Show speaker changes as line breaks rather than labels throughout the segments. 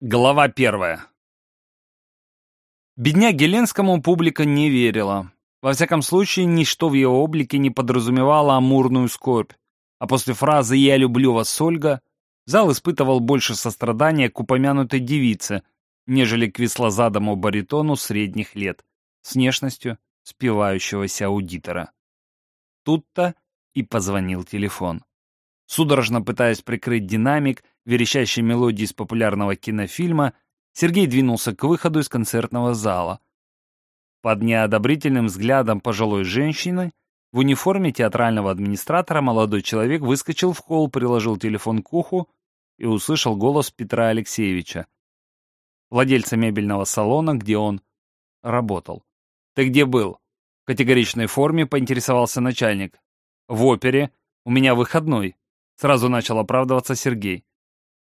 Глава первая. Бедняге Ленскому публика не верила. Во всяком случае, ничто в его облике не подразумевало амурную скорбь. А после фразы «Я люблю вас, Ольга» зал испытывал больше сострадания к упомянутой девице, нежели к веслозадому баритону средних лет, с внешностью спивающегося аудитора. Тут-то и позвонил телефон. Судорожно пытаясь прикрыть динамик, верещащей мелодии из популярного кинофильма, Сергей двинулся к выходу из концертного зала. Под неодобрительным взглядом пожилой женщины в униформе театрального администратора молодой человек выскочил в холл, приложил телефон к уху и услышал голос Петра Алексеевича, владельца мебельного салона, где он работал. «Ты где был?» В категоричной форме поинтересовался начальник. «В опере. У меня выходной», — сразу начал оправдываться Сергей.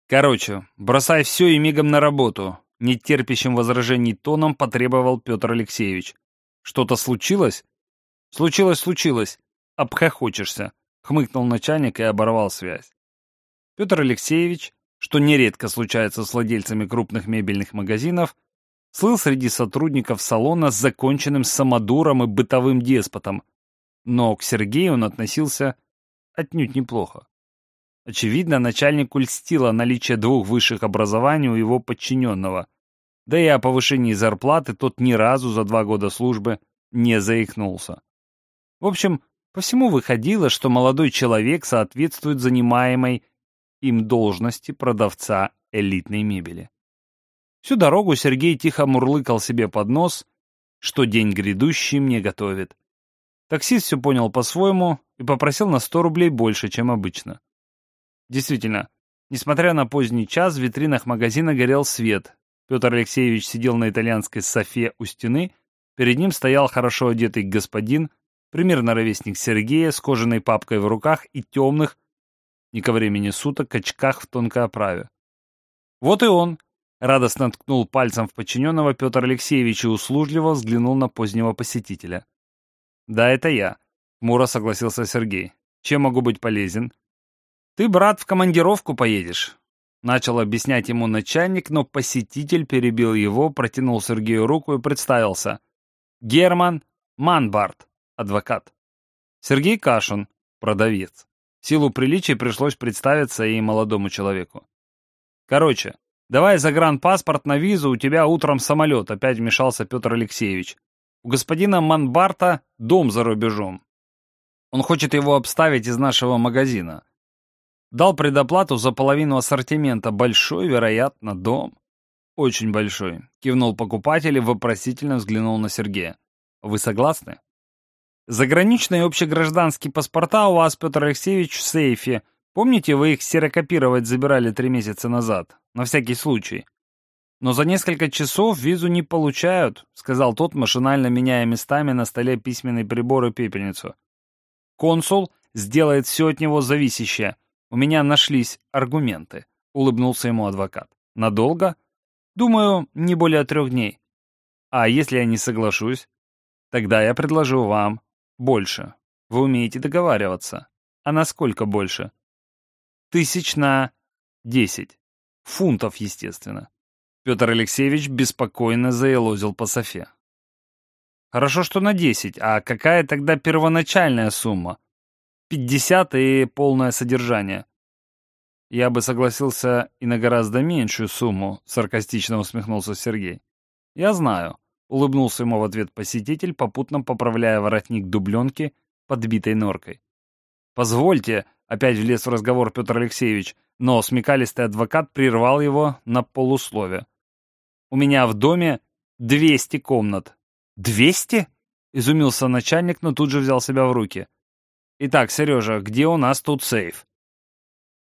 Короче, бросай все и мигом на работу, нетерпящим возражений тоном потребовал Петр Алексеевич. Что-то случилось? Случилось, случилось. Обхохочешься, хмыкнул начальник и оборвал связь. Петр Алексеевич, что нередко случается с владельцами крупных мебельных магазинов, слыл среди сотрудников салона с законченным самодуром и бытовым деспотом, но к Сергею он относился отнюдь неплохо. Очевидно, начальнику льстило наличие двух высших образований у его подчиненного. Да и о повышении зарплаты тот ни разу за два года службы не заикнулся. В общем, по всему выходило, что молодой человек соответствует занимаемой им должности продавца элитной мебели. Всю дорогу Сергей тихо мурлыкал себе под нос, что день грядущий мне готовит. Таксист все понял по-своему и попросил на 100 рублей больше, чем обычно. Действительно, несмотря на поздний час, в витринах магазина горел свет. Петр Алексеевич сидел на итальянской софе у стены, перед ним стоял хорошо одетый господин, примерно ровесник Сергея, с кожаной папкой в руках и темных, не ко времени суток, очках в тонкой оправе. Вот и он, радостно ткнул пальцем в подчиненного Петр Алексеевич и услужливо взглянул на позднего посетителя. «Да, это я», — хмуро согласился Сергей. «Чем могу быть полезен?» «Ты, брат, в командировку поедешь», — начал объяснять ему начальник, но посетитель перебил его, протянул Сергею руку и представился. «Герман Манбарт, адвокат». Сергей Кашин, продавец. В силу приличий пришлось представиться и молодому человеку. «Короче, давай загранпаспорт на визу, у тебя утром самолет», — опять вмешался Петр Алексеевич. «У господина Манбарта дом за рубежом. Он хочет его обставить из нашего магазина». Дал предоплату за половину ассортимента. Большой, вероятно, дом. Очень большой. Кивнул покупатель и вопросительно взглянул на Сергея. Вы согласны? Заграничные общегражданские паспорта у вас, Петр Алексеевич, в сейфе. Помните, вы их серокопировать забирали три месяца назад? На всякий случай. Но за несколько часов визу не получают, сказал тот, машинально меняя местами на столе письменный прибор и пепельницу. Консул сделает все от него зависящее. У меня нашлись аргументы, улыбнулся ему адвокат. Надолго? Думаю, не более трех дней. А если я не соглашусь? Тогда я предложу вам больше. Вы умеете договариваться. А насколько больше? Тысяч на десять. Фунтов, естественно. Петр Алексеевич беспокойно заелозил по софе. Хорошо, что на десять. А какая тогда первоначальная сумма? 50 и полное содержание. Я бы согласился и на гораздо меньшую сумму, саркастично усмехнулся Сергей. Я знаю, улыбнулся ему в ответ посетитель, попутно поправляя воротник дубленки, подбитой норкой. Позвольте, опять влез в разговор Петр Алексеевич, но смекалистый адвокат прервал его на полуслове. У меня в доме 200 комнат. 200? Изумился начальник, но тут же взял себя в руки. «Итак, Сережа, где у нас тут сейф?»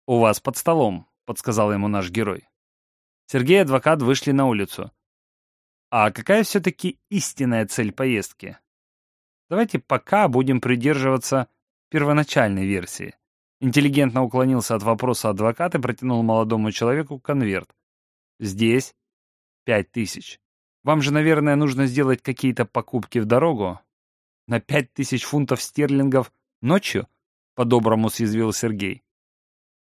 «У вас под столом», — подсказал ему наш герой. Сергей и адвокат вышли на улицу. А какая все-таки истинная цель поездки? Давайте пока будем придерживаться первоначальной версии. Интеллигентно уклонился от вопроса адвокат и протянул молодому человеку конверт. Здесь пять тысяч. Вам же, наверное, нужно сделать какие-то покупки в дорогу. На пять тысяч фунтов стерлингов Ночью? По-доброму съязвил Сергей.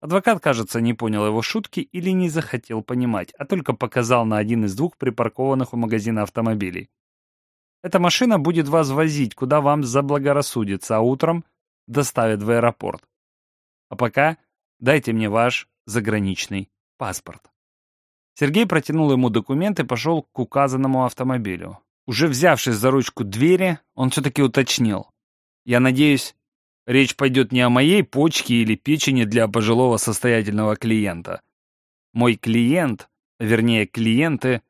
Адвокат, кажется, не понял его шутки или не захотел понимать, а только показал на один из двух припаркованных у магазина автомобилей. Эта машина будет вас возить, куда вам заблагорассудится, а утром доставит в аэропорт. А пока дайте мне ваш заграничный паспорт. Сергей протянул ему документ и пошел к указанному автомобилю. Уже взявшись за ручку двери, он все-таки уточнил. «Я надеюсь, Речь пойдет не о моей почке или печени для пожилого состоятельного клиента. Мой клиент, вернее клиенты,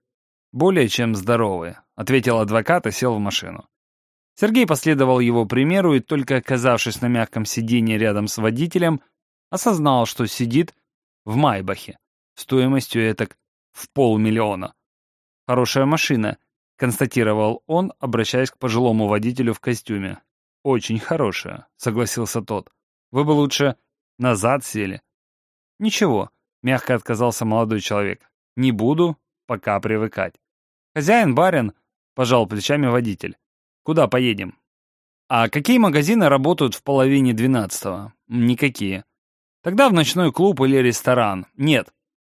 более чем здоровы, ответил адвокат и сел в машину. Сергей последовал его примеру и только оказавшись на мягком сиденье рядом с водителем, осознал, что сидит в Майбахе стоимостью этак в полмиллиона. Хорошая машина, констатировал он, обращаясь к пожилому водителю в костюме. «Очень хорошая», — согласился тот. «Вы бы лучше назад сели». «Ничего», — мягко отказался молодой человек. «Не буду пока привыкать». «Хозяин, барин», — пожал плечами водитель. «Куда поедем?» «А какие магазины работают в половине двенадцатого?» «Никакие». «Тогда в ночной клуб или ресторан?» «Нет».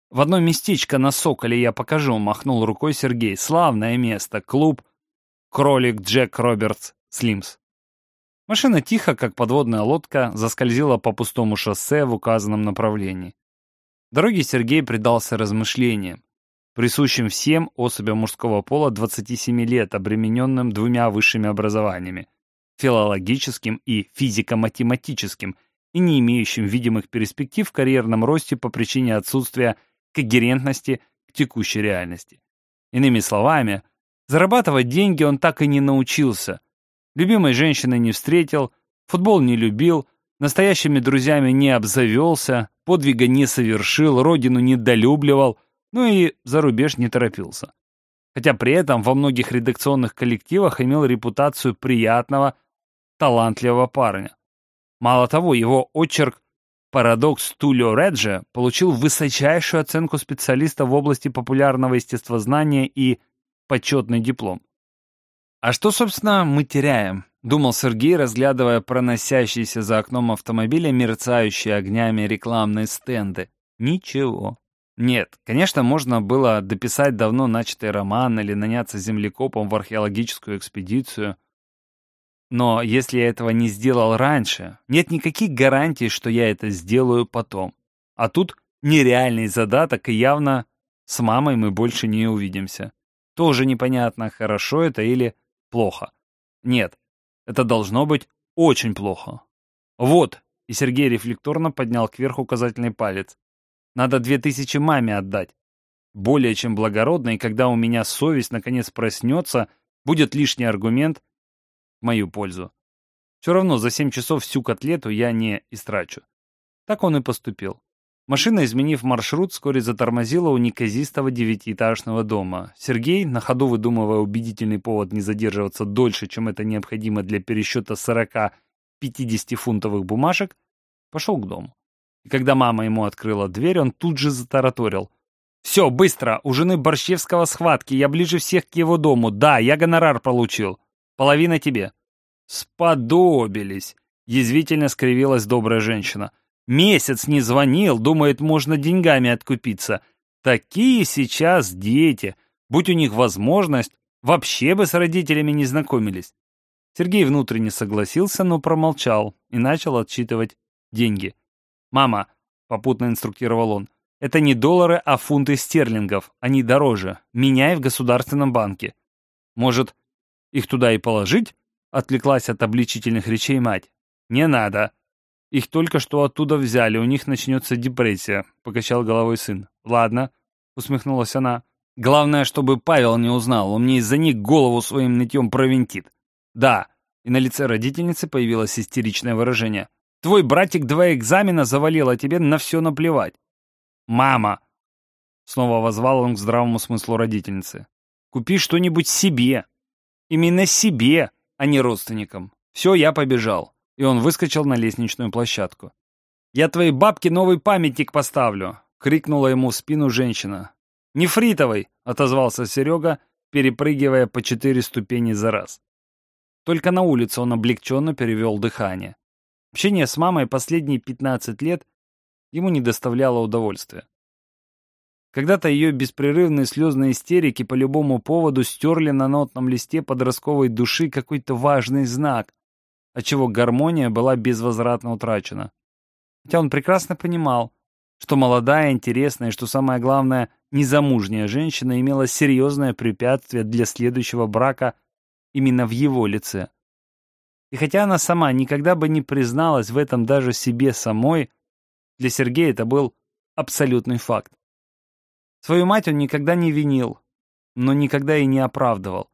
«В одно местечко на Соколе я покажу», — махнул рукой Сергей. «Славное место. Клуб «Кролик Джек Робертс Слимс». Машина тихо, как подводная лодка, заскользила по пустому шоссе в указанном направлении. Дороги Сергей предался размышлениям, присущим всем особям мужского пола 27 лет, обремененным двумя высшими образованиями – филологическим и физико-математическим, и не имеющим видимых перспектив в карьерном росте по причине отсутствия когерентности к текущей реальности. Иными словами, зарабатывать деньги он так и не научился, Любимой женщины не встретил, футбол не любил, настоящими друзьями не обзавелся, подвига не совершил, родину недолюбливал, ну и за рубеж не торопился. Хотя при этом во многих редакционных коллективах имел репутацию приятного, талантливого парня. Мало того, его очерк «Парадокс Тулио Реджи» получил высочайшую оценку специалиста в области популярного естествознания и почетный диплом. «А что, собственно, мы теряем?» — думал Сергей, разглядывая проносящиеся за окном автомобиля мерцающие огнями рекламные стенды. «Ничего». Нет, конечно, можно было дописать давно начатый роман или наняться землекопом в археологическую экспедицию. Но если я этого не сделал раньше, нет никаких гарантий, что я это сделаю потом. А тут нереальный задаток, и явно с мамой мы больше не увидимся. Тоже непонятно, хорошо это или плохо. Нет, это должно быть очень плохо. Вот, и Сергей рефлекторно поднял кверху указательный палец. Надо две тысячи маме отдать. Более чем благородно, и когда у меня совесть наконец проснется, будет лишний аргумент в мою пользу. Все равно за семь часов всю котлету я не истрачу. Так он и поступил. Машина, изменив маршрут, вскоре затормозила у неказистого девятиэтажного дома. Сергей, на ходу выдумывая убедительный повод не задерживаться дольше, чем это необходимо для пересчета 40-50 фунтовых бумажек, пошел к дому. И когда мама ему открыла дверь, он тут же затараторил. «Все, быстро! У жены Борщевского схватки, я ближе всех к его дому. Да, я гонорар получил. Половина тебе». «Сподобились!» — язвительно скривилась добрая женщина. Месяц не звонил, думает, можно деньгами откупиться. Такие сейчас дети. Будь у них возможность, вообще бы с родителями не знакомились. Сергей внутренне согласился, но промолчал и начал отчитывать деньги. «Мама», — попутно инструктировал он, — «это не доллары, а фунты стерлингов. Они дороже. Меняй в государственном банке». «Может, их туда и положить?» — отвлеклась от обличительных речей мать. «Не надо», их только что оттуда взяли, у них начнется депрессия», — покачал головой сын. «Ладно», — усмехнулась она. «Главное, чтобы Павел не узнал, он мне из-за них голову своим нытьем провинтит». «Да», — и на лице родительницы появилось истеричное выражение. «Твой братик два экзамена завалил, а тебе на все наплевать». «Мама!» — снова возвал он к здравому смыслу родительницы. «Купи что-нибудь себе. Именно себе, а не родственникам. Все, я побежал» и он выскочил на лестничную площадку. «Я твоей бабке новый памятник поставлю!» — крикнула ему в спину женщина. «Нефритовый!» — отозвался Серега, перепрыгивая по четыре ступени за раз. Только на улице он облегченно перевел дыхание. Общение с мамой последние 15 лет ему не доставляло удовольствия. Когда-то ее беспрерывные слезные истерики по любому поводу стерли на нотном листе подростковой души какой-то важный знак, отчего гармония была безвозвратно утрачена. Хотя он прекрасно понимал, что молодая, интересная и, что самое главное, незамужняя женщина имела серьезное препятствие для следующего брака именно в его лице. И хотя она сама никогда бы не призналась в этом даже себе самой, для Сергея это был абсолютный факт. Свою мать он никогда не винил, но никогда и не оправдывал.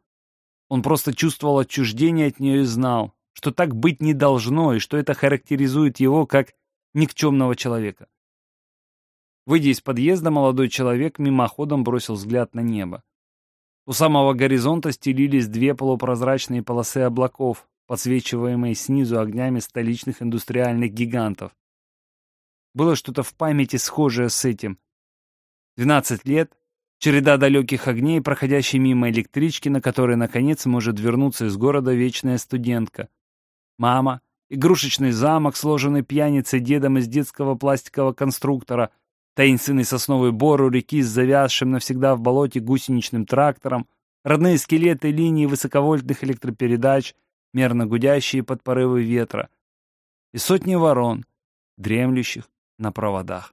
Он просто чувствовал отчуждение от нее и знал, что так быть не должно, и что это характеризует его как никчемного человека. Выйдя из подъезда, молодой человек мимоходом бросил взгляд на небо. У самого горизонта стелились две полупрозрачные полосы облаков, подсвечиваемые снизу огнями столичных индустриальных гигантов. Было что-то в памяти схожее с этим, 12 лет, череда далеких огней, проходящей мимо электрички, на которой, наконец, может вернуться из города вечная студентка. Мама, игрушечный замок, сложенный пьяницей дедом из детского пластикового конструктора, таинственный сосновый бор у реки с завязшим навсегда в болоте гусеничным трактором, родные скелеты линий высоковольтных электропередач, мерно гудящие под порывы ветра, и сотни ворон, дремлющих на проводах.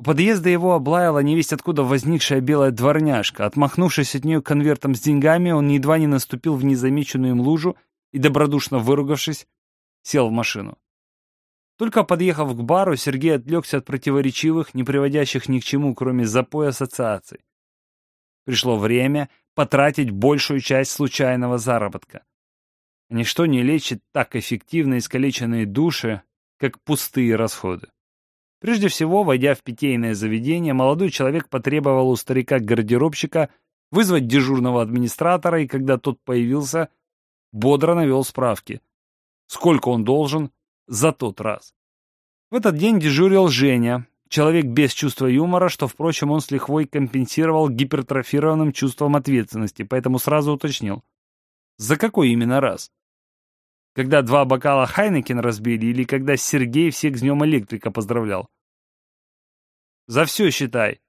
У подъезда его облаяла невесть откуда возникшая белая дворняжка. Отмахнувшись от нее конвертом с деньгами, он едва не наступил в незамеченную им лужу и, добродушно выругавшись, сел в машину. Только подъехав к бару, Сергей отвлекся от противоречивых, не приводящих ни к чему, кроме запоя ассоциаций. Пришло время потратить большую часть случайного заработка. Ничто не лечит так эффективно искалеченные души, как пустые расходы. Прежде всего, войдя в питейное заведение, молодой человек потребовал у старика-гардеробщика вызвать дежурного администратора, и когда тот появился, бодро навел справки. Сколько он должен за тот раз. В этот день дежурил Женя, человек без чувства юмора, что, впрочем, он с лихвой компенсировал гипертрофированным чувством ответственности, поэтому сразу уточнил. За какой именно раз? Когда два бокала Хайнекен разбили или когда Сергей всех с днем электрика поздравлял? За все считай.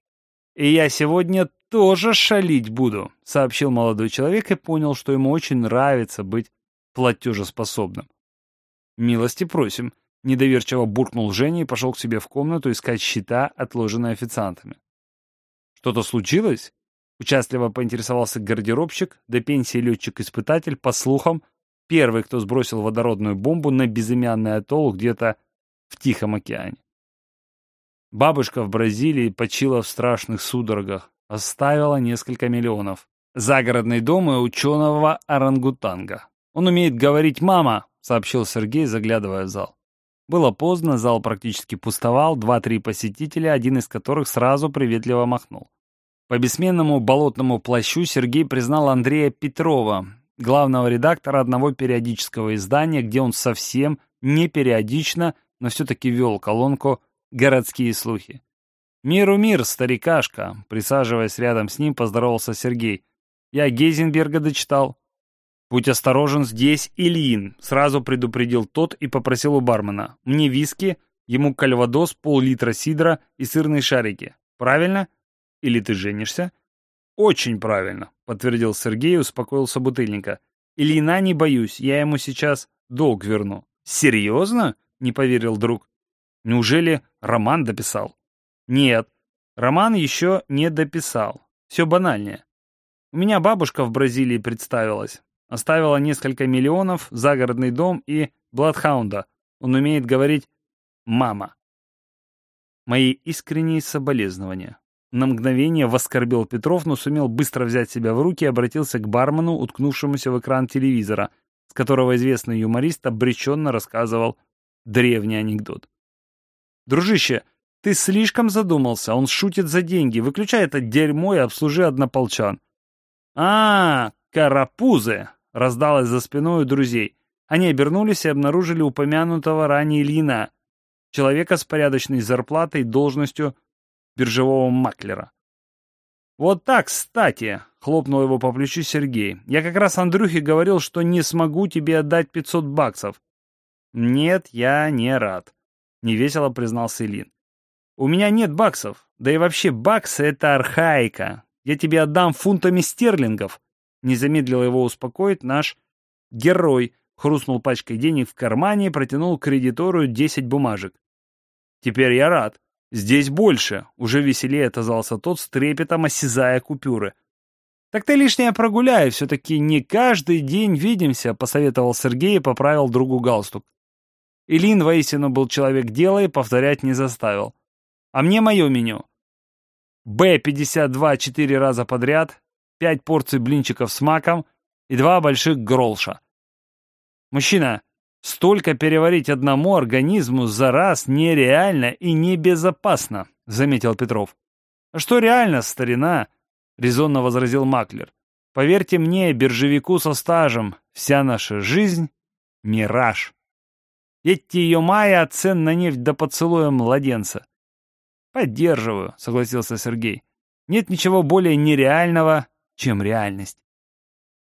И я сегодня тоже шалить буду, сообщил молодой человек и понял, что ему очень нравится быть платежеспособным. Милости просим. Недоверчиво буркнул Женя и пошел к себе в комнату искать счета, отложенные официантами. «Что-то случилось?» Участливо поинтересовался гардеробщик, до пенсии летчик-испытатель, по слухам, Первый, кто сбросил водородную бомбу на безымянный атолл где-то в Тихом океане. Бабушка в Бразилии почила в страшных судорогах, оставила несколько миллионов. Загородный дом и ученого орангутанга. Он умеет говорить «мама», сообщил Сергей, заглядывая в зал. Было поздно, зал практически пустовал, два-три посетителя, один из которых сразу приветливо махнул. По бессменному болотному плащу Сергей признал Андрея Петрова, главного редактора одного периодического издания, где он совсем не периодично, но все-таки вел колонку «Городские слухи». «Миру мир, старикашка!» Присаживаясь рядом с ним, поздоровался Сергей. «Я Гейзенберга дочитал». «Будь осторожен, здесь Ильин», — сразу предупредил тот и попросил у бармена. «Мне виски, ему кальвадос, пол-литра сидра и сырные шарики. Правильно? Или ты женишься?» «Очень правильно», — подтвердил Сергей и успокоил собутыльника. «Ильина не боюсь, я ему сейчас долг верну». «Серьезно?» — не поверил друг. «Неужели роман дописал?» «Нет, роман еще не дописал. Все банальнее. У меня бабушка в Бразилии представилась. Оставила несколько миллионов, загородный дом и Бладхаунда. Он умеет говорить «мама». Мои искренние соболезнования. На мгновение воскорбил Петров, но сумел быстро взять себя в руки и обратился к бармену, уткнувшемуся в экран телевизора, с которого известный юморист обреченно рассказывал древний анекдот. «Дружище, ты слишком задумался, он шутит за деньги. Выключай это дерьмо и обслужи однополчан». «А, -а карапузы!» — раздалось за спиной у друзей. Они обернулись и обнаружили упомянутого ранее Ильина, человека с порядочной зарплатой и должностью биржевого маклера. «Вот так, кстати!» — хлопнул его по плечу Сергей. «Я как раз Андрюхе говорил, что не смогу тебе отдать 500 баксов». «Нет, я не рад». невесело признался Илин. У меня нет баксов, да и вообще баксы — это архаика. Я тебе отдам фунтами стерлингов. Не замедлил его успокоить наш герой, хрустнул пачкой денег в кармане и протянул кредитору десять бумажек. Теперь я рад. Здесь больше, уже веселее отозвался тот с трепетом осязая купюры. «Так ты лишнее прогуляй, все-таки не каждый день видимся», — посоветовал Сергей и поправил другу галстук. Илин воистину был человек дела и повторять не заставил. «А мне мое меню. Б-52 четыре раза подряд, пять порций блинчиков с маком и два больших гролша. Мужчина, столько переварить одному организму за раз нереально и небезопасно», — заметил Петров. «А что реально, старина?» — резонно возразил Маклер. «Поверьте мне, биржевику со стажем, вся наша жизнь — мираж. Едьте ее мая, а цен на нефть до поцелуя младенца». «Поддерживаю», — согласился Сергей. «Нет ничего более нереального, чем реальность».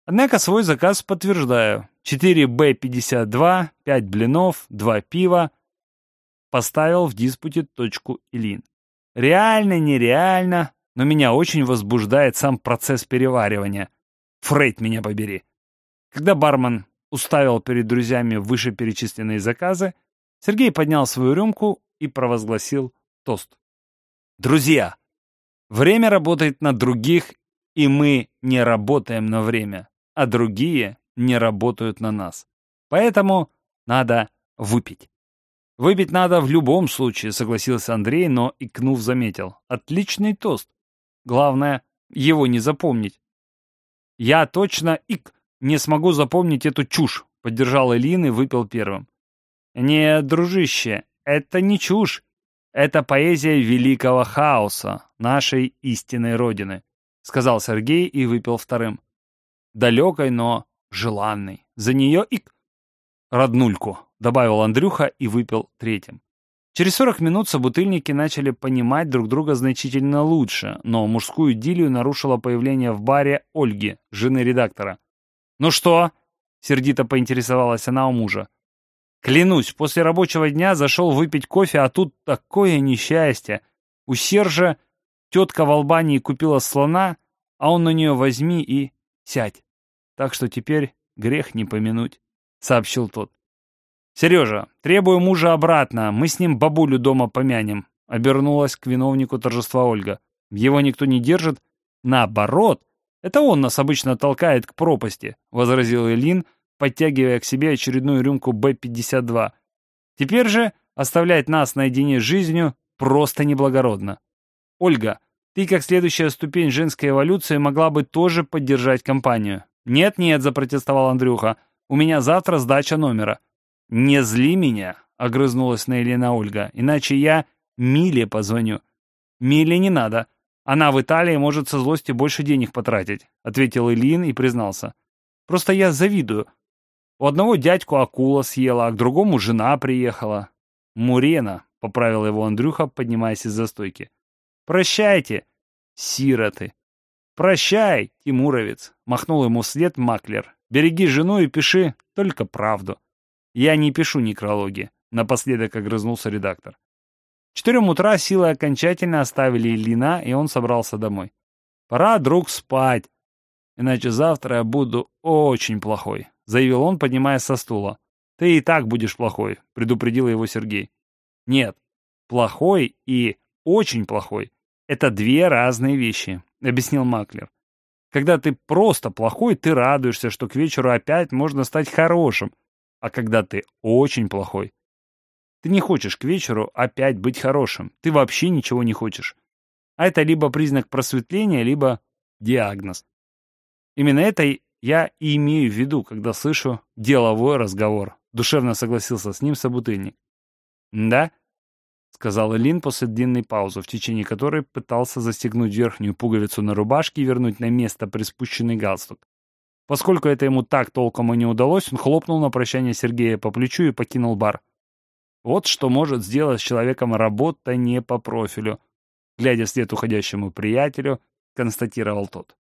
Однако свой заказ подтверждаю. 4Б52, 5 блинов, 2 пива. Поставил в диспуте точку Илин. Реально, нереально, но меня очень возбуждает сам процесс переваривания. Фрейд меня побери. Когда бармен уставил перед друзьями вышеперечисленные заказы, Сергей поднял свою рюмку и провозгласил тост. «Друзья, время работает на других, и мы не работаем на время, а другие не работают на нас. Поэтому надо выпить». «Выпить надо в любом случае», — согласился Андрей, но, икнув, заметил. «Отличный тост. Главное, его не запомнить. Я точно, ик, не смогу запомнить эту чушь, поддержал Элин и выпил первым. Не, дружище, это не чушь. Это поэзия великого хаоса, нашей истинной родины, сказал Сергей и выпил вторым. Далекой, но желанной. За нее ик роднульку, добавил Андрюха и выпил третьим. Через 40 минут собутыльники начали понимать друг друга значительно лучше, но мужскую идиллию нарушило появление в баре Ольги, жены редактора. «Ну что?» — сердито поинтересовалась она у мужа. «Клянусь, после рабочего дня зашел выпить кофе, а тут такое несчастье. У Сержа тетка в Албании купила слона, а он на нее возьми и сядь. Так что теперь грех не помянуть», — сообщил тот. «Сережа, требую мужа обратно, мы с ним бабулю дома помянем», — обернулась к виновнику торжества Ольга. «Его никто не держит. Наоборот, это он нас обычно толкает к пропасти», — возразил Элин, подтягивая к себе очередную рюмку Б-52. «Теперь же оставлять нас наедине с жизнью просто неблагородно. Ольга, ты, как следующая ступень женской эволюции, могла бы тоже поддержать компанию». «Нет-нет», — запротестовал Андрюха, — «у меня завтра сдача номера». «Не зли меня», — огрызнулась на Елена Ольга, «иначе я Миле позвоню». «Миле не надо. Она в Италии может со злости больше денег потратить», — ответил Ильин и признался. «Просто я завидую. У одного дядьку акула съела, а к другому жена приехала». «Мурена», — поправил его Андрюха, поднимаясь из-за стойки. «Прощайте, сироты». «Прощай, Тимуровец», — махнул ему вслед Маклер. «Береги жену и пиши только правду». Я не пишу некрологи, напоследок огрызнулся редактор. В четырем утра силы окончательно оставили Ильина, и он собрался домой. Пора, друг, спать, иначе завтра я буду очень плохой, заявил он, поднимаясь со стула. Ты и так будешь плохой, предупредил его Сергей. Нет, плохой и очень плохой — это две разные вещи, объяснил Маклер. Когда ты просто плохой, ты радуешься, что к вечеру опять можно стать хорошим, а когда ты очень плохой, ты не хочешь к вечеру опять быть хорошим. Ты вообще ничего не хочешь. А это либо признак просветления, либо диагноз. Именно это я и имею в виду, когда слышу деловой разговор. Душевно согласился с ним собутыльник. «Да?» — сказал Лин после длинной паузы, в течение которой пытался застегнуть верхнюю пуговицу на рубашке и вернуть на место приспущенный галстук. Поскольку это ему так толком и не удалось, он хлопнул на прощание Сергея по плечу и покинул бар. Вот что может сделать с человеком работа не по профилю. Глядя вслед уходящему приятелю, констатировал тот.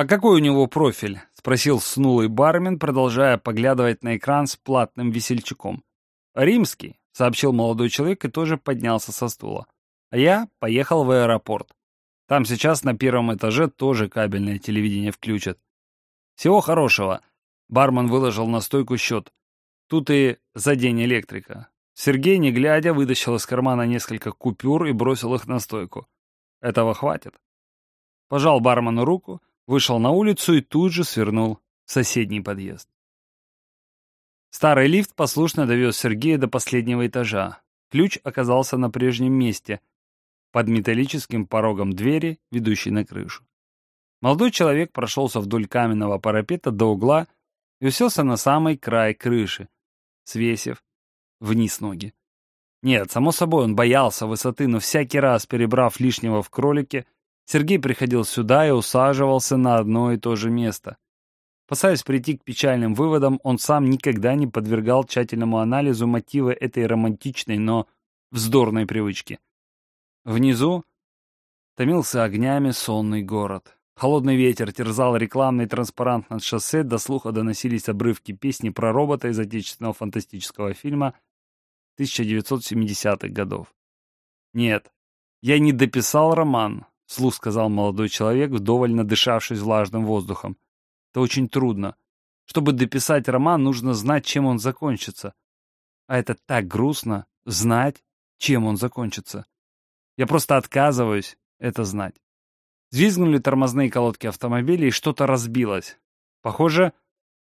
«А какой у него профиль?» — спросил снулый бармен, продолжая поглядывать на экран с платным весельчаком. «Римский. — сообщил молодой человек и тоже поднялся со стула. А я поехал в аэропорт. Там сейчас на первом этаже тоже кабельное телевидение включат. Всего хорошего. Бармен выложил на стойку счет. Тут и за день электрика. Сергей, не глядя, вытащил из кармана несколько купюр и бросил их на стойку. Этого хватит. Пожал бармену руку, вышел на улицу и тут же свернул в соседний подъезд. Старый лифт послушно довез Сергея до последнего этажа. Ключ оказался на прежнем месте, под металлическим порогом двери, ведущей на крышу. Молодой человек прошелся вдоль каменного парапета до угла и уселся на самый край крыши, свесив вниз ноги. Нет, само собой, он боялся высоты, но всякий раз, перебрав лишнего в кролике, Сергей приходил сюда и усаживался на одно и то же место. Опасаясь прийти к печальным выводам, он сам никогда не подвергал тщательному анализу мотивы этой романтичной, но вздорной привычки. Внизу томился огнями сонный город. Холодный ветер терзал рекламный транспарант над шоссе, до слуха доносились обрывки песни про робота из отечественного фантастического фильма 1970-х годов. «Нет, я не дописал роман», — вслух сказал молодой человек, вдоволь надышавшись влажным воздухом. Это очень трудно. Чтобы дописать роман, нужно знать, чем он закончится. А это так грустно — знать, чем он закончится. Я просто отказываюсь это знать. Звизгнули тормозные колодки автомобиля, и что-то разбилось. Похоже,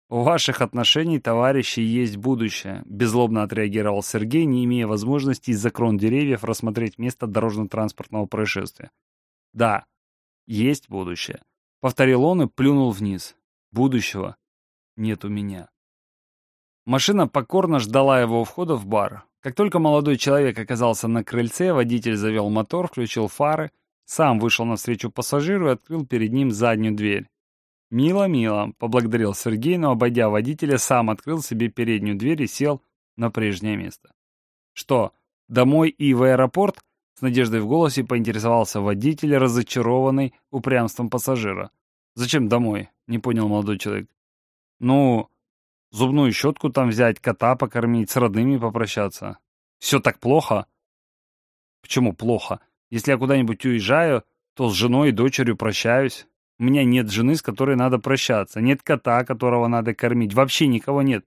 у ваших отношений, товарищи, есть будущее, беззлобно отреагировал Сергей, не имея возможности из-за крон деревьев рассмотреть место дорожно-транспортного происшествия. Да, есть будущее. Повторил он и плюнул вниз. Будущего нет у меня. Машина покорно ждала его у входа в бар. Как только молодой человек оказался на крыльце, водитель завел мотор, включил фары, сам вышел навстречу пассажиру и открыл перед ним заднюю дверь. «Мило-мило», — поблагодарил Сергей, но, обойдя водителя, сам открыл себе переднюю дверь и сел на прежнее место. «Что, домой и в аэропорт?» С надеждой в голосе поинтересовался водитель, разочарованный упрямством пассажира. «Зачем домой?» — не понял молодой человек. «Ну, зубную щетку там взять, кота покормить, с родными попрощаться. Все так плохо?» «Почему плохо? Если я куда-нибудь уезжаю, то с женой и дочерью прощаюсь. У меня нет жены, с которой надо прощаться, нет кота, которого надо кормить, вообще никого нет.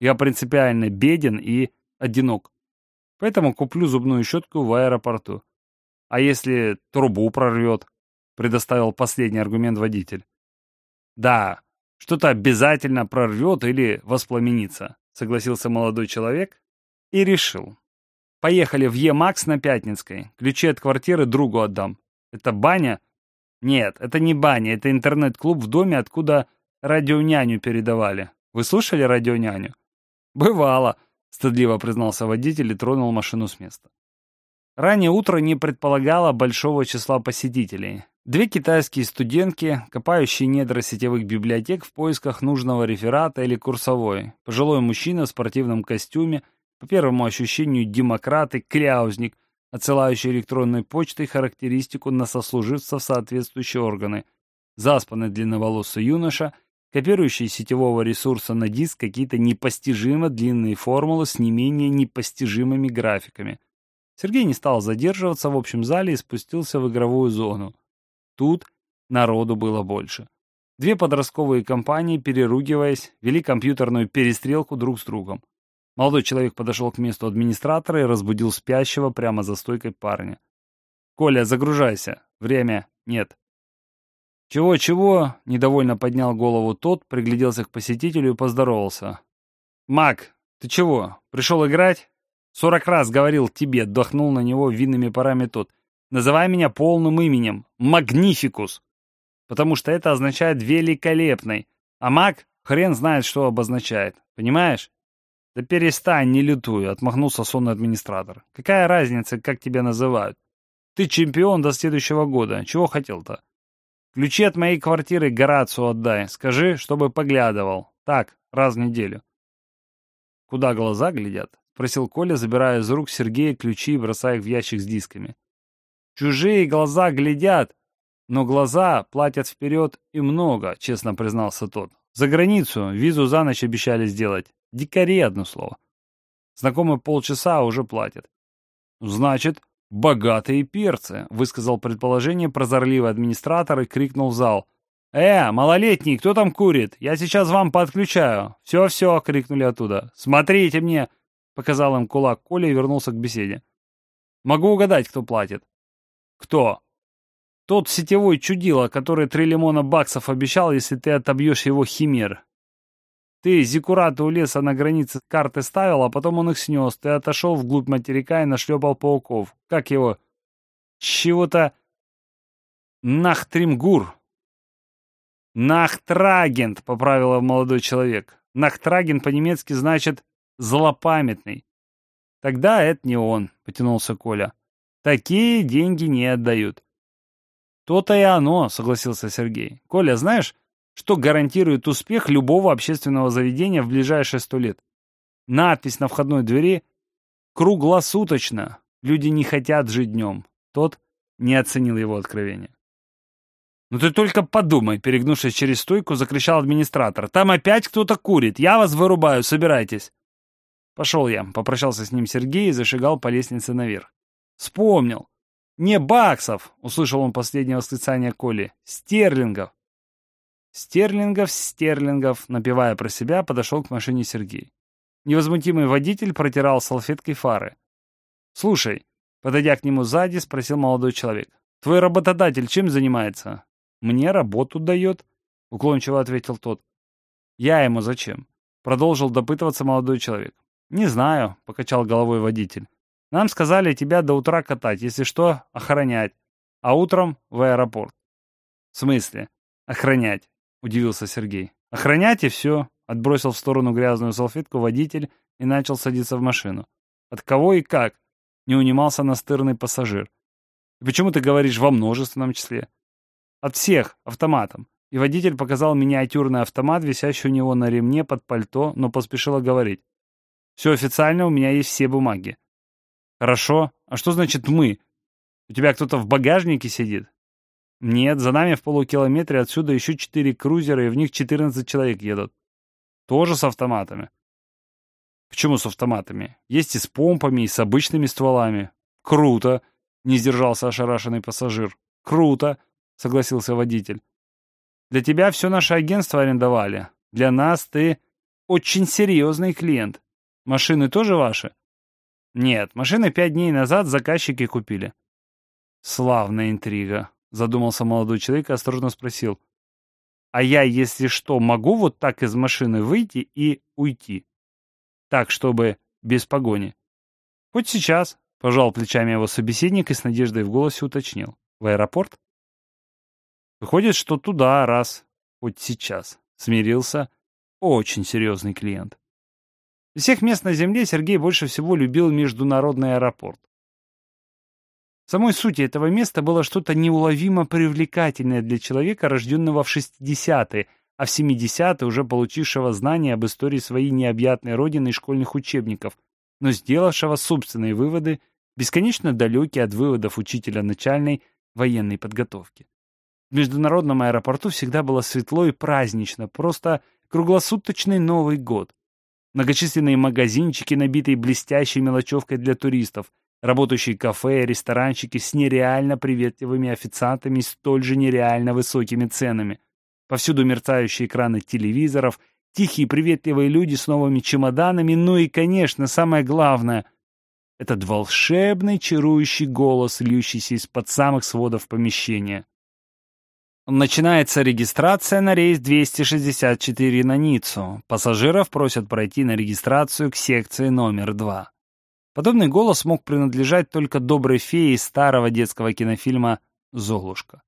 Я принципиально беден и одинок. Поэтому куплю зубную щетку в аэропорту. А если трубу прорвет?» предоставил последний аргумент водитель. Да, что-то обязательно прорвет или воспламенится, согласился молодой человек и решил. Поехали в Е-Макс на Пятницкой. Ключи от квартиры другу отдам. Это баня? Нет, это не баня, это интернет-клуб в доме, откуда радионяню передавали. Вы слушали радионяню? Бывало, стыдливо признался водитель и тронул машину с места. Раннее утро не предполагало большого числа посетителей. Две китайские студентки, копающие недра сетевых библиотек в поисках нужного реферата или курсовой. Пожилой мужчина в спортивном костюме, по первому ощущению демократ и кляузник, отсылающий электронной почтой характеристику на сослуживцев соответствующие органы. Заспанный длинноволосый юноша, копирующий сетевого ресурса на диск какие-то непостижимо длинные формулы с не менее непостижимыми графиками. Сергей не стал задерживаться в общем зале и спустился в игровую зону. Тут народу было больше. Две подростковые компании, переругиваясь, вели компьютерную перестрелку друг с другом. Молодой человек подошел к месту администратора и разбудил спящего прямо за стойкой парня. «Коля, загружайся. Время нет». «Чего-чего?» — недовольно поднял голову тот, пригляделся к посетителю и поздоровался. «Мак, ты чего, пришел играть?» «Сорок раз говорил тебе», — отдохнул на него винными парами тот. Называй меня полным именем — Магнификус, потому что это означает «великолепный», а маг хрен знает, что обозначает. Понимаешь? Да перестань, не лютую, — отмахнулся сонный администратор. Какая разница, как тебя называют? Ты чемпион до следующего года. Чего хотел-то? Ключи от моей квартиры Горацию отдай. Скажи, чтобы поглядывал. Так, раз в неделю. Куда глаза глядят? — спросил Коля, забирая из рук Сергея ключи и бросая их в ящик с дисками. Чужие глаза глядят, но глаза платят вперед и много, честно признался тот. За границу визу за ночь обещали сделать. Дикари, одно слово. Знакомый полчаса, а уже платит. Значит, богатые перцы, высказал предположение прозорливый администратор и крикнул в зал. «Э, малолетний, кто там курит? Я сейчас вам подключаю». «Все-все», — крикнули оттуда. «Смотрите мне!» — показал им кулак Коля и вернулся к беседе. «Могу угадать, кто платит». «Кто?» «Тот сетевой чудило, который три лимона баксов обещал, если ты отобьешь его химер. Ты зиккураты у леса на границе карты ставил, а потом он их снес. Ты отошел вглубь материка и нашлепал пауков. Как его? Чего-то... Нахтримгур. Нахтрагент, поправил молодой человек. Нахтрагент по-немецки значит «злопамятный». Тогда это не он, потянулся Коля. Такие деньги не отдают. То-то и оно, согласился Сергей. Коля, знаешь, что гарантирует успех любого общественного заведения в ближайшие сто лет. Надпись на входной двери «Круглосуточно. Люди не хотят жить днем». Тот не оценил его откровение. «Ну ты только подумай!» — перегнувшись через стойку, закричал администратор. «Там опять кто-то курит! Я вас вырубаю! Собирайтесь!» Пошел я, попрощался с ним Сергей и зашагал по лестнице наверх. «Вспомнил! Не баксов!» — услышал он последнее восклицание Коли. «Стерлингов!» Стерлингов, стерлингов, напивая про себя, подошел к машине Сергей. Невозмутимый водитель протирал салфеткой фары. «Слушай», подойдя к нему сзади, спросил молодой человек. «Твой работодатель чем занимается?» «Мне работу дает», — уклончиво ответил тот. «Я ему зачем?» Продолжил допытываться молодой человек. «Не знаю», — покачал головой водитель. «Нам сказали тебя до утра катать, если что, охранять, а утром в аэропорт». «В смысле? Охранять?» — удивился Сергей. «Охранять и все», — отбросил в сторону грязную салфетку водитель и начал садиться в машину. «От кого и как?» — не унимался настырный пассажир. «И почему ты говоришь во множественном числе?» «От всех, автоматом». И водитель показал миниатюрный автомат, висящий у него на ремне под пальто, но поспешил говорить. «Все официально, у меня есть все бумаги». «Хорошо. А что значит «мы»? У тебя кто-то в багажнике сидит?» Нет, за нами в полукилометре отсюда еще четыре крузера, и в них 14 человек едут. Тоже с автоматами. Почему с автоматами? Есть и с помпами, и с обычными стволами. Круто, не сдержался ошарашенный пассажир. Круто, согласился водитель. Для тебя все наше агентство арендовали. Для нас ты очень серьезный клиент. Машины тоже ваши? Нет, машины пять дней назад заказчики купили. Славная интрига, задумался молодой человек и осторожно спросил. «А я, если что, могу вот так из машины выйти и уйти? Так, чтобы без погони?» «Хоть сейчас», — пожал плечами его собеседник и с надеждой в голосе уточнил. «В аэропорт?» «Выходит, что туда, раз. Хоть сейчас», — смирился очень серьезный клиент. Всех мест на Земле Сергей больше всего любил международный аэропорт. В самой сути этого места было что-то неуловимо привлекательное для человека, рожденного в 60-е, а в 70-е уже получившего знания об истории своей необъятной родины из школьных учебников, но сделавшего собственные выводы, бесконечно далекие от выводов учителя начальной военной подготовки. В международном аэропорту всегда было светло и празднично, просто круглосуточный Новый год. Многочисленные магазинчики, набитые блестящей мелочевкой для туристов – Работающие кафе и ресторанчики с нереально приветливыми официантами и столь же нереально высокими ценами. Повсюду мерцающие экраны телевизоров, тихие приветливые люди с новыми чемоданами, ну и, конечно, самое главное — этот волшебный чарующий голос, льющийся из-под самых сводов помещения. Начинается регистрация на рейс 264 на Ниццу. Пассажиров просят пройти на регистрацию к секции номер 2. Подобный голос мог принадлежать только доброй фее из старого детского кинофильма «Золушка».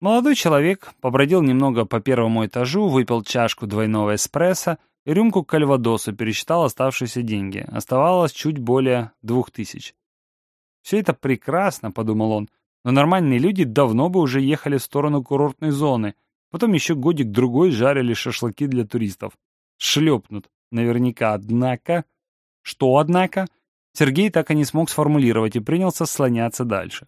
Молодой человек побродил немного по первому этажу, выпил чашку двойного эспрессо и рюмку кальвадосу, пересчитал оставшиеся деньги. Оставалось чуть более двух тысяч. «Все это прекрасно», — подумал он, «но нормальные люди давно бы уже ехали в сторону курортной зоны, потом еще годик-другой жарили шашлыки для туристов. Шлепнут, наверняка, однако...» «Что, однако?» Сергей так и не смог сформулировать и принялся слоняться дальше.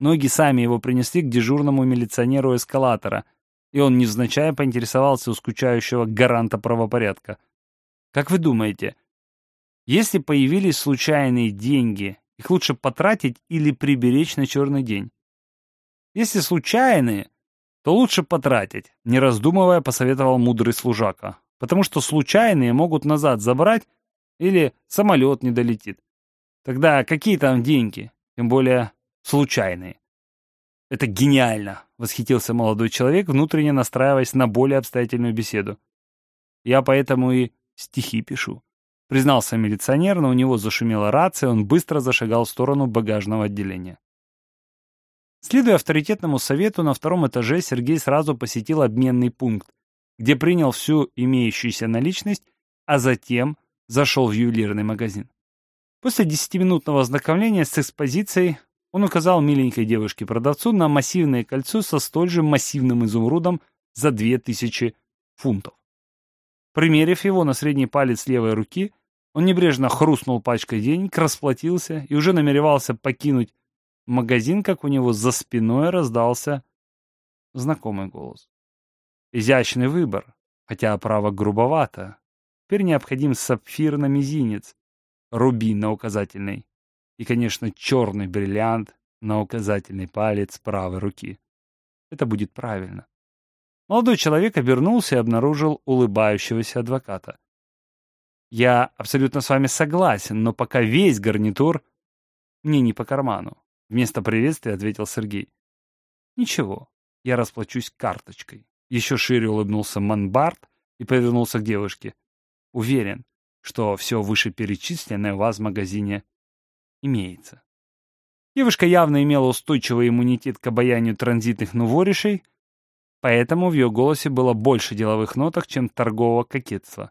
Ноги сами его принесли к дежурному милиционеру эскалатора, и он невзначай поинтересовался у скучающего гаранта правопорядка. «Как вы думаете, Если появились случайные деньги, их лучше потратить или приберечь на черный день. Если случайные, то лучше потратить, не раздумывая, посоветовал мудрый служака. Потому что случайные могут назад забрать или самолет не долетит. Тогда какие там деньги? Тем более случайные. Это гениально, восхитился молодой человек, внутренне настраиваясь на более обстоятельную беседу. Я поэтому и стихи пишу. Признался милиционер, но у него зашумела рация, он быстро зашагал в сторону багажного отделения. Следуя авторитетному совету, на втором этаже Сергей сразу посетил обменный пункт, где принял всю имеющуюся наличность, а затем зашел в ювелирный магазин. После десятиминутного ознакомления с экспозицией он указал миленькой девушке-продавцу на массивное кольцо со столь же массивным изумрудом за две тысячи фунтов. Примерив его на средний палец левой руки, он небрежно хрустнул пачкой денег, расплатился и уже намеревался покинуть магазин, как у него за спиной раздался знакомый голос. Изящный выбор, хотя оправа грубовато. Теперь необходим сапфир на мизинец, рубин на указательный и, конечно, черный бриллиант на указательный палец правой руки. Это будет правильно. Молодой человек обернулся и обнаружил улыбающегося адвоката. «Я абсолютно с вами согласен, но пока весь гарнитур мне не по карману. Вместо приветствия ответил Сергей. Ничего, я расплачусь карточкой. Еще шире улыбнулся Манбарт и повернулся к девушке. Уверен, что все вышеперечисленное у вас в магазине имеется. Девушка явно имела устойчивый иммунитет к обаянию транзитных нуворишей, поэтому в ее голосе было больше деловых ноток, чем торгового кокетства.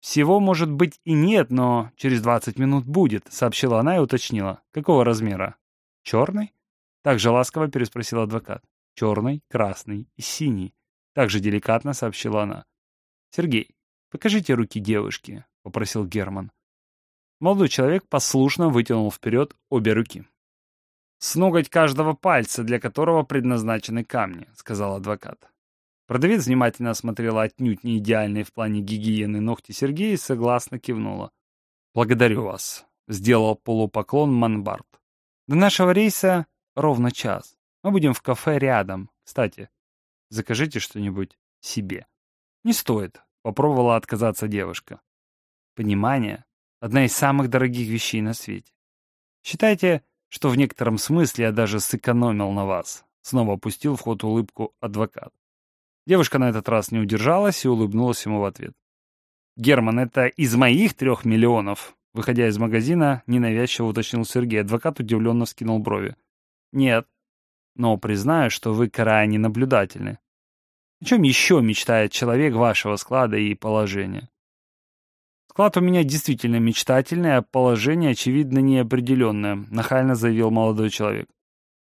«Всего, может быть, и нет, но через 20 минут будет», — сообщила она и уточнила. «Какого размера?» «Черный?» Так же ласково переспросил адвокат. «Черный, красный и синий», — так же деликатно сообщила она. «Сергей, покажите руки девушки», — попросил Герман. Молодой человек послушно вытянул вперед обе руки. «С ноготь каждого пальца, для которого предназначены камни», — сказал адвокат. Продавец внимательно осмотрела отнюдь не идеальные в плане гигиены ногти Сергея и согласно кивнула. «Благодарю вас», — сделал полупоклон Манбарт. «До нашего рейса ровно час. Мы будем в кафе рядом. Кстати, закажите что-нибудь себе». «Не стоит», — попробовала отказаться девушка. «Понимание — одна из самых дорогих вещей на свете. Считайте, что в некотором смысле я даже сэкономил на вас», — снова опустил в ход улыбку адвокат. Девушка на этот раз не удержалась и улыбнулась ему в ответ. «Герман, это из моих трех миллионов?» Выходя из магазина, ненавязчиво уточнил Сергей. Адвокат удивленно вскинул брови. «Нет. Но признаю, что вы крайне наблюдательны. О чем еще мечтает человек вашего склада и положения?» «Склад у меня действительно мечтательный, а положение, очевидно, неопределенное», — нахально заявил молодой человек.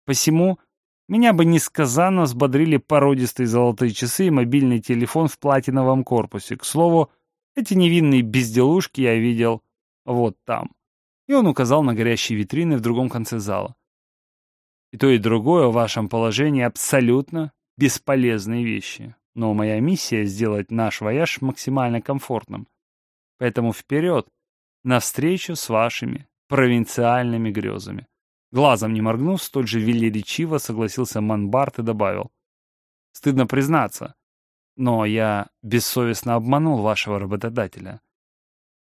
«Посему меня бы несказанно взбодрили породистые золотые часы и мобильный телефон в платиновом корпусе. К слову, эти невинные безделушки я видел вот там. И он указал на горящие витрины в другом конце зала. И то, и другое в вашем положении абсолютно бесполезные вещи. Но моя миссия — сделать наш вояж максимально комфортным. Поэтому вперед, навстречу с вашими провинциальными грезами. Глазом не моргнув, столь же велеречиво согласился Манбарт и добавил. «Стыдно признаться, но я бессовестно обманул вашего работодателя.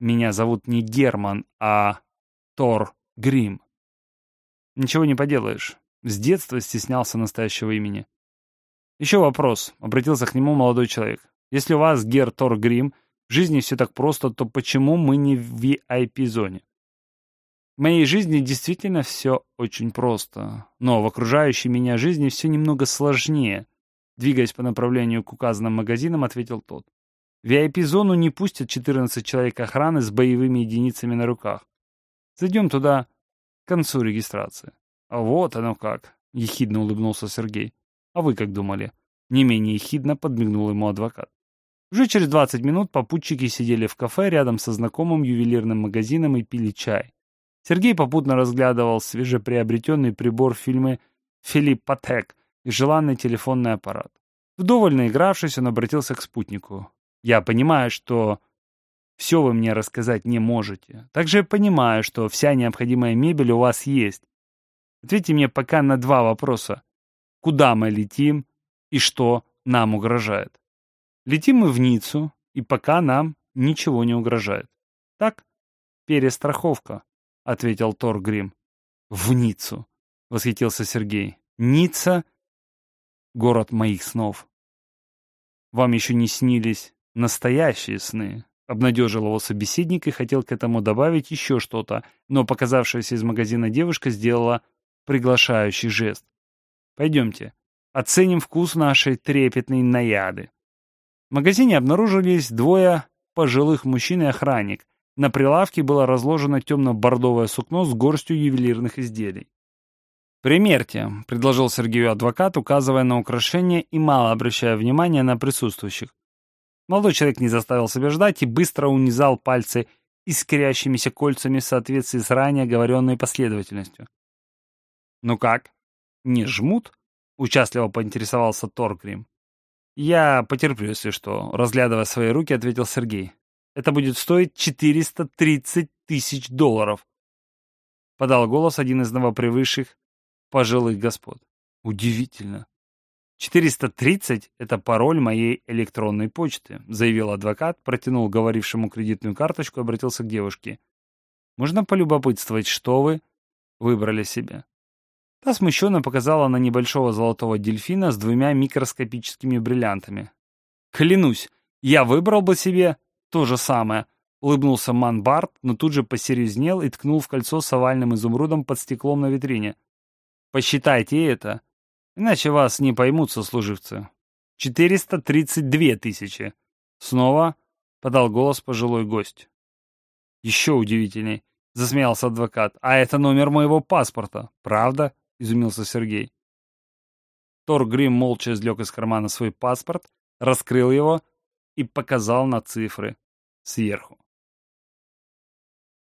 Меня зовут не Герман, а Тор Грим. Ничего не поделаешь, с детства стеснялся настоящего имени. Еще вопрос, обратился к нему молодой человек. Если у вас, Гер Тор Грим, в жизни все так просто, то почему мы не в VIP-зоне? В моей жизни действительно все очень просто, но в окружающей меня жизни все немного сложнее. Двигаясь по направлению к указанным магазинам, ответил тот. В VIP-зону не пустят 14 человек охраны с боевыми единицами на руках. Зайдем туда к концу регистрации. А вот оно как, ехидно улыбнулся Сергей. А вы как думали? Не менее ехидно подмигнул ему адвокат. Уже через 20 минут попутчики сидели в кафе рядом со знакомым ювелирным магазином и пили чай. Сергей попутно разглядывал свежеприобретенный прибор в фильме «Филипп Патек» и желанный телефонный аппарат. Вдоволь наигравшись, он обратился к спутнику. «Я понимаю, что все вы мне рассказать не можете. Также я понимаю, что вся необходимая мебель у вас есть. Ответьте мне пока на два вопроса. Куда мы летим и что нам угрожает? Летим мы в Ниццу, и пока нам ничего не угрожает. Так? Перестраховка, — ответил Тор Грим. В Ниццу, — восхитился Сергей. Ницца — город моих снов. Вам еще не снились настоящие сны, — обнадежил его собеседник и хотел к этому добавить еще что-то, но показавшаяся из магазина девушка сделала приглашающий жест. «Пойдемте, оценим вкус нашей трепетной наяды». В магазине обнаружились двое пожилых мужчин и охранник. На прилавке было разложено темно-бордовое сукно с горстью ювелирных изделий. «Примерьте», — предложил Сергею адвокат, указывая на украшение и мало обращая внимания на присутствующих. Молодой человек не заставил себя ждать и быстро унизал пальцы искрящимися кольцами в соответствии с ранее говоренной последовательностью. «Ну как? Не жмут?» — участливо поинтересовался Торгрим. «Я потерплю, если что», — разглядывая свои руки, ответил Сергей. «Это будет стоить 430 тысяч долларов», — подал голос один из новопривысших пожилых господ. «Удивительно. 430 — это пароль моей электронной почты», — заявил адвокат, протянул говорившему кредитную карточку и обратился к девушке. «Можно полюбопытствовать, что вы выбрали себе?» Та смущенно показала на небольшого золотого дельфина с двумя микроскопическими бриллиантами. «Клянусь, я выбрал бы себе то же самое», — улыбнулся Манбарт, но тут же посерьезнел и ткнул в кольцо с овальным изумрудом под стеклом на витрине. «Посчитайте это, иначе вас не поймут сослуживцы. 432 тысячи!» Снова подал голос пожилой гость. «Еще удивительней», — засмеялся адвокат. «А это номер моего паспорта, правда?» — изумился Сергей. Тор Грим молча извлек из кармана свой паспорт, раскрыл его и показал на цифры сверху.